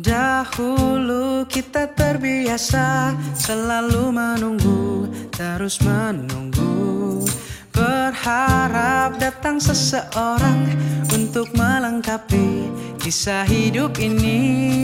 Dahulu kita terbiasa selalu menunggu, terus menunggu. Berharap datang seseorang untuk melengkapi kisah hidup ini.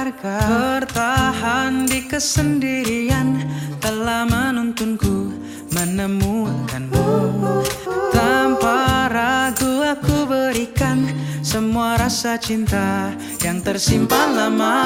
Berharga Bertahan di kesendirian Telah menuntunku menemukanmu. Tanpa ragu aku berikan Semua rasa cinta yang tersimpan lama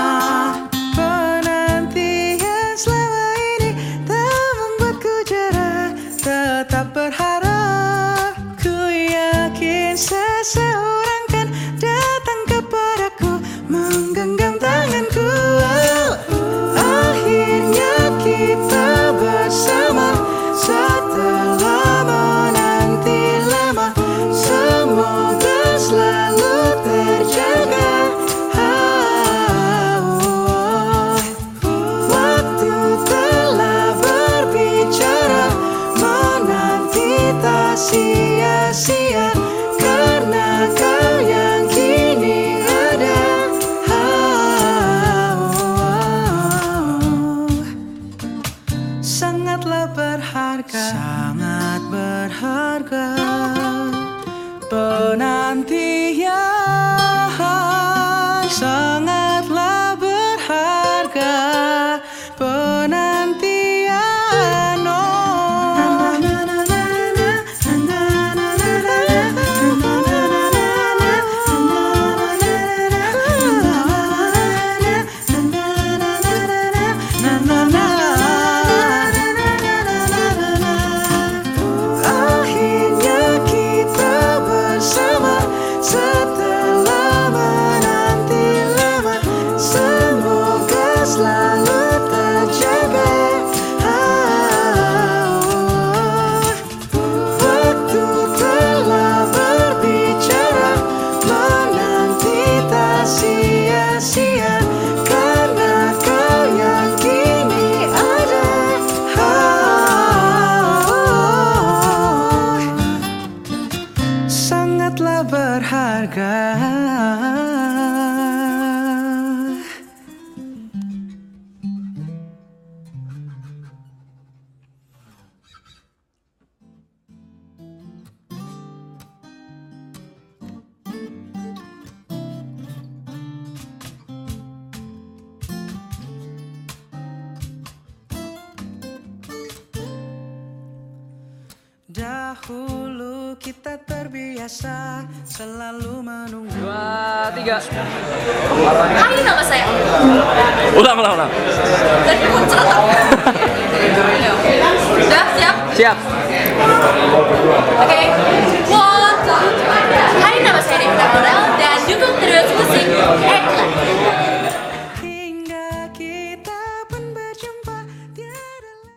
agar Dahulu kita terbiasa selalu menunggu. Dua, tiga. Hai nama saya Ulang, ulang, ulang. dan muncrat Udah siap? Siap. Oke One, two, three. Hai nama saya Devita